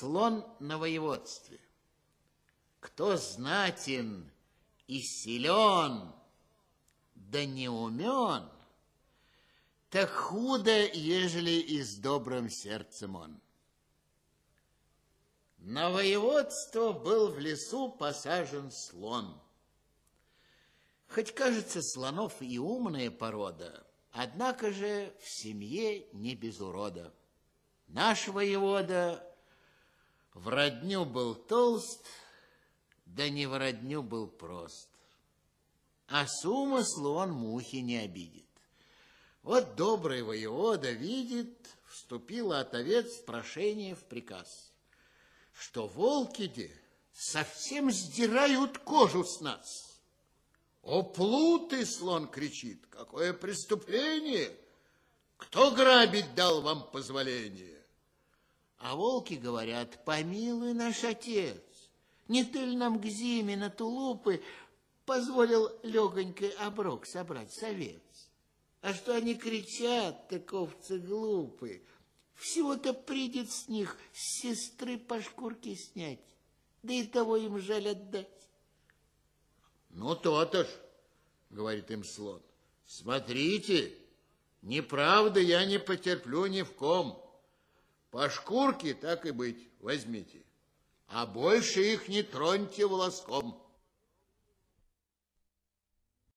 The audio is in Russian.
Слон на воеводстве. Кто знатен и силен, да не умен, так худо, ежели и с добрым сердцем он. На воеводство был в лесу посажен слон. Хоть, кажется, слонов и умная порода, однако же в семье не без урода. Наш воевода в родню был толст, да не в родню был прост. А с умыслу он мухи не обидит. Вот добрый воевода видит, вступила от овец прошение в приказ, что волки-де совсем сдирают кожу с нас. О, плуты, слон кричит, какое преступление! Кто грабить дал вам позволение? А волки говорят, помилуй наш отец, не ты ли нам к зиме на тулупы позволил легонький оброк собрать совет? А что они кричат, так овцы глупые. Всего-то придет с них с сестры по шкурке снять, да и того им жаль отдать. Ну, то-то ж, говорит им слон, смотрите, неправда я не потерплю ни в ком. По шкурке, так и быть, возьмите, а больше их не троньте волоском.